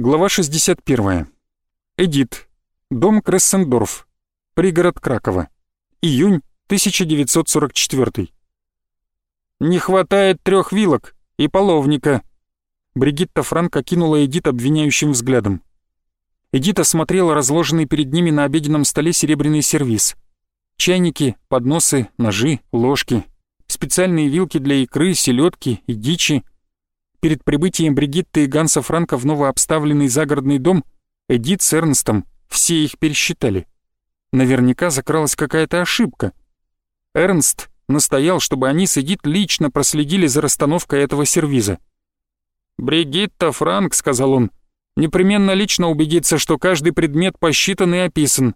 Глава 61. Эдит. Дом Крессендорф. Пригород Кракова. Июнь 1944. «Не хватает трех вилок и половника». Бригитта Франко кинула Эдит обвиняющим взглядом. Эдит осмотрела разложенный перед ними на обеденном столе серебряный сервиз. Чайники, подносы, ножи, ложки, специальные вилки для икры, селедки и дичи — Перед прибытием Бригитты и Ганса Франка в новообставленный загородный дом Эдит с Эрнстом все их пересчитали. Наверняка закралась какая-то ошибка. Эрнст настоял, чтобы они с Эдит лично проследили за расстановкой этого сервиза. «Бригитта Франк», — сказал он, — «непременно лично убедиться, что каждый предмет посчитан и описан».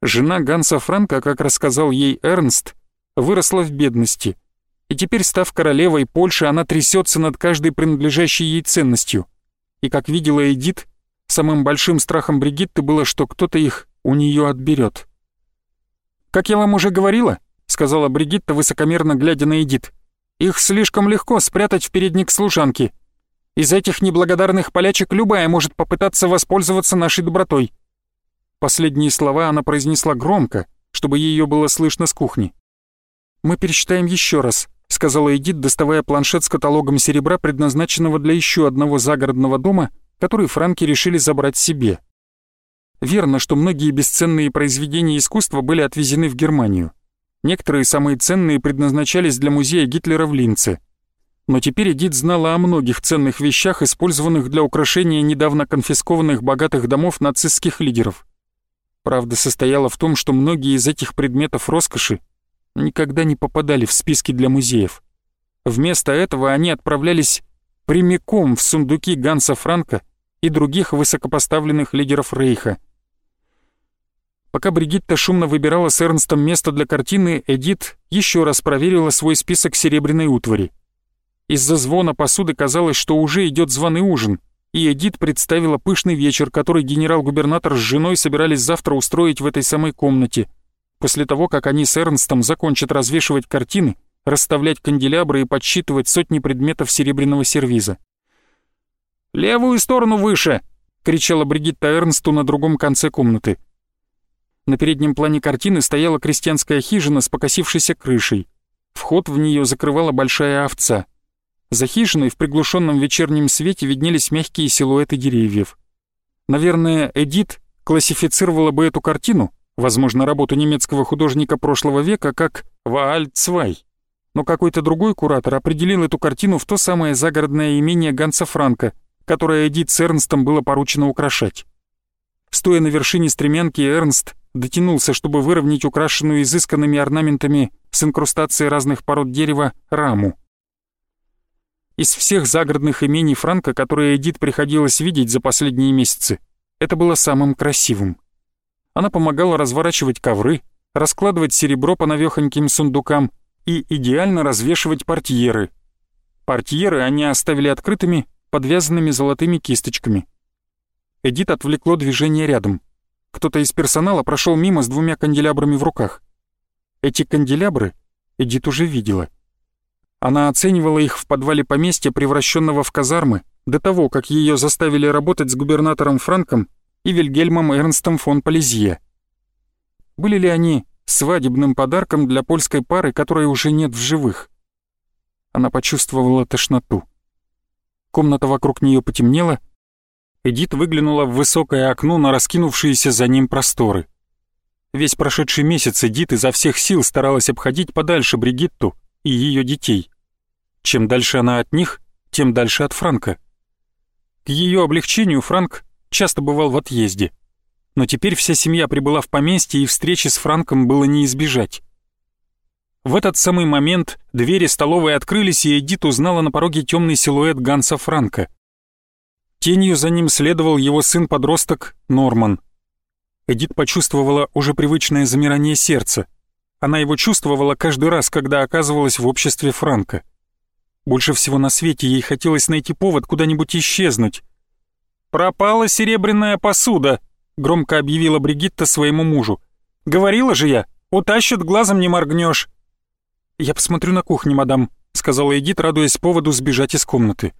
Жена Ганса Франка, как рассказал ей Эрнст, выросла в бедности — и теперь, став королевой Польши, она трясется над каждой принадлежащей ей ценностью. И, как видела Эдит, самым большим страхом Бригитты было, что кто-то их у нее отберет. «Как я вам уже говорила», — сказала Бригитта, высокомерно глядя на Эдит, «их слишком легко спрятать в передник служанки. Из этих неблагодарных полячек любая может попытаться воспользоваться нашей добротой». Последние слова она произнесла громко, чтобы ее было слышно с кухни. «Мы пересчитаем еще раз», — сказала Эдит, доставая планшет с каталогом серебра, предназначенного для еще одного загородного дома, который франки решили забрать себе. Верно, что многие бесценные произведения искусства были отвезены в Германию. Некоторые самые ценные предназначались для музея Гитлера в Линце. Но теперь Эдит знала о многих ценных вещах, использованных для украшения недавно конфискованных богатых домов нацистских лидеров. Правда состояла в том, что многие из этих предметов роскоши никогда не попадали в списки для музеев. Вместо этого они отправлялись прямиком в сундуки Ганса Франка и других высокопоставленных лидеров Рейха. Пока Бригитта шумно выбирала с Эрнстом место для картины, Эдит еще раз проверила свой список серебряной утвари. Из-за звона посуды казалось, что уже идет званый ужин, и Эдит представила пышный вечер, который генерал-губернатор с женой собирались завтра устроить в этой самой комнате — После того, как они с Эрнстом закончат развешивать картины, расставлять канделябры и подсчитывать сотни предметов серебряного сервиза. «Левую сторону выше!» — кричала Бригитта Эрнсту на другом конце комнаты. На переднем плане картины стояла крестьянская хижина с покосившейся крышей. Вход в нее закрывала большая овца. За хижиной в приглушенном вечернем свете виднелись мягкие силуэты деревьев. Наверное, Эдит классифицировала бы эту картину возможно, работу немецкого художника прошлого века как Ваальцвай. Но какой-то другой куратор определил эту картину в то самое загородное имение Ганса Франка, которое Эдит с Эрнстом было поручено украшать. Стоя на вершине стремянки, Эрнст дотянулся, чтобы выровнять украшенную изысканными орнаментами с инкрустацией разных пород дерева раму. Из всех загородных имений Франка, которые Эдит приходилось видеть за последние месяцы, это было самым красивым. Она помогала разворачивать ковры, раскладывать серебро по навехоньким сундукам и идеально развешивать портьеры. Портьеры они оставили открытыми, подвязанными золотыми кисточками. Эдит отвлекло движение рядом. Кто-то из персонала прошел мимо с двумя канделябрами в руках. Эти канделябры Эдит уже видела. Она оценивала их в подвале поместья, превращенного в казармы, до того, как ее заставили работать с губернатором Франком и Вильгельмом Эрнстом фон Полизье. Были ли они свадебным подарком для польской пары, которой уже нет в живых? Она почувствовала тошноту. Комната вокруг нее потемнела. Эдит выглянула в высокое окно на раскинувшиеся за ним просторы. Весь прошедший месяц Эдит изо всех сил старалась обходить подальше Бригитту и ее детей. Чем дальше она от них, тем дальше от Франка. К ее облегчению Франк часто бывал в отъезде. Но теперь вся семья прибыла в поместье, и встречи с Франком было не избежать. В этот самый момент двери столовой открылись, и Эдит узнала на пороге темный силуэт Ганса Франка. Тенью за ним следовал его сын-подросток Норман. Эдит почувствовала уже привычное замирание сердца. Она его чувствовала каждый раз, когда оказывалась в обществе Франка. Больше всего на свете ей хотелось найти повод куда-нибудь исчезнуть, «Пропала серебряная посуда», — громко объявила Бригитта своему мужу. «Говорила же я, утащат, глазом не моргнешь». «Я посмотрю на кухне, мадам», — сказала Эдит, радуясь поводу сбежать из комнаты.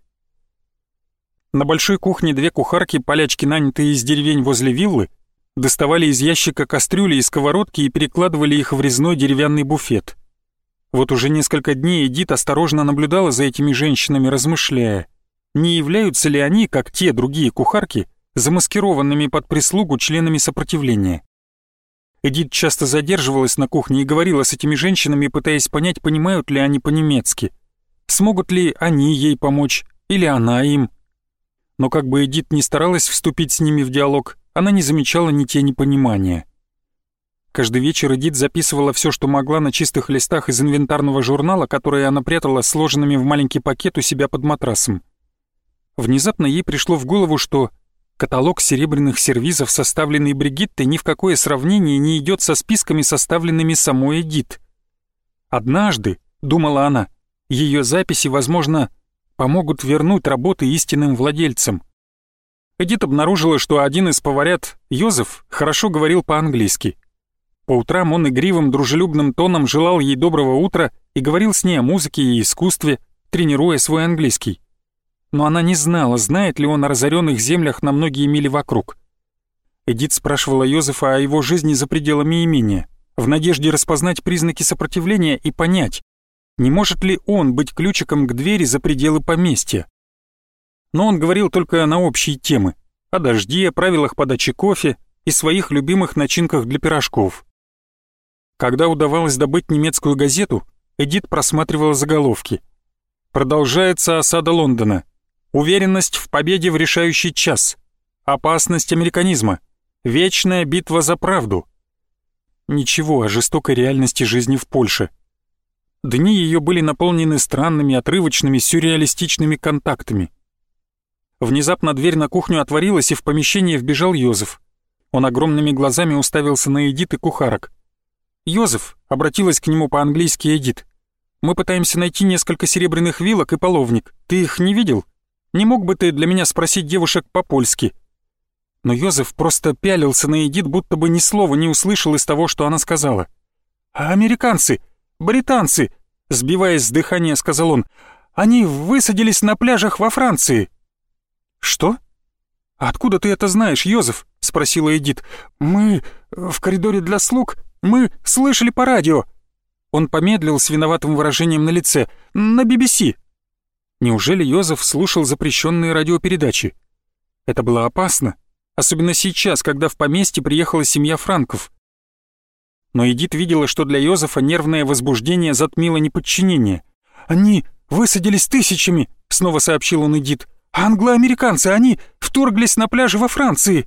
На большой кухне две кухарки, полячки, нанятые из деревень возле виллы, доставали из ящика кастрюли и сковородки и перекладывали их в резной деревянный буфет. Вот уже несколько дней Эдит осторожно наблюдала за этими женщинами, размышляя, не являются ли они, как те другие кухарки, замаскированными под прислугу членами сопротивления. Эдит часто задерживалась на кухне и говорила с этими женщинами, пытаясь понять, понимают ли они по-немецки. Смогут ли они ей помочь, или она им. Но как бы Эдит не старалась вступить с ними в диалог, она не замечала ни тени понимания. Каждый вечер Эдит записывала все, что могла на чистых листах из инвентарного журнала, который она прятала сложенными в маленький пакет у себя под матрасом. Внезапно ей пришло в голову, что Каталог серебряных сервизов, составленный Бригиттой, ни в какое сравнение не идет со списками, составленными самой Эдит. Однажды, думала она, ее записи, возможно, помогут вернуть работы истинным владельцам. Эдит обнаружила, что один из поварят, Йозеф, хорошо говорил по-английски. По утрам он игривым, дружелюбным тоном желал ей доброго утра и говорил с ней о музыке и искусстве, тренируя свой английский но она не знала, знает ли он о разоренных землях на многие мили вокруг. Эдит спрашивала Йозефа о его жизни за пределами имения, в надежде распознать признаки сопротивления и понять, не может ли он быть ключиком к двери за пределы поместья. Но он говорил только на общие темы, о дожде, правилах подачи кофе и своих любимых начинках для пирожков. Когда удавалось добыть немецкую газету, Эдит просматривала заголовки. «Продолжается осада Лондона. Уверенность в победе в решающий час. Опасность американизма. Вечная битва за правду. Ничего о жестокой реальности жизни в Польше. Дни ее были наполнены странными, отрывочными, сюрреалистичными контактами. Внезапно дверь на кухню отворилась, и в помещение вбежал Йозеф. Он огромными глазами уставился на Эдит и кухарок. «Йозеф», — обратилась к нему по-английски Эдит, — «мы пытаемся найти несколько серебряных вилок и половник. Ты их не видел?» Не мог бы ты для меня спросить девушек по-польски?» Но Йозеф просто пялился на Эдит, будто бы ни слова не услышал из того, что она сказала. «А американцы, британцы!» — сбиваясь с дыхания, сказал он. «Они высадились на пляжах во Франции». «Что? Откуда ты это знаешь, Йозеф?» — спросила Эдит. «Мы в коридоре для слуг. Мы слышали по радио». Он помедлил с виноватым выражением на лице. «На BBC». Неужели Йозеф слушал запрещенные радиопередачи? Это было опасно, особенно сейчас, когда в поместье приехала семья Франков. Но Эдит видела, что для Йозефа нервное возбуждение затмило неподчинение. «Они высадились тысячами», — снова сообщил он Эдит. «Англо-американцы, они вторглись на пляже во Франции».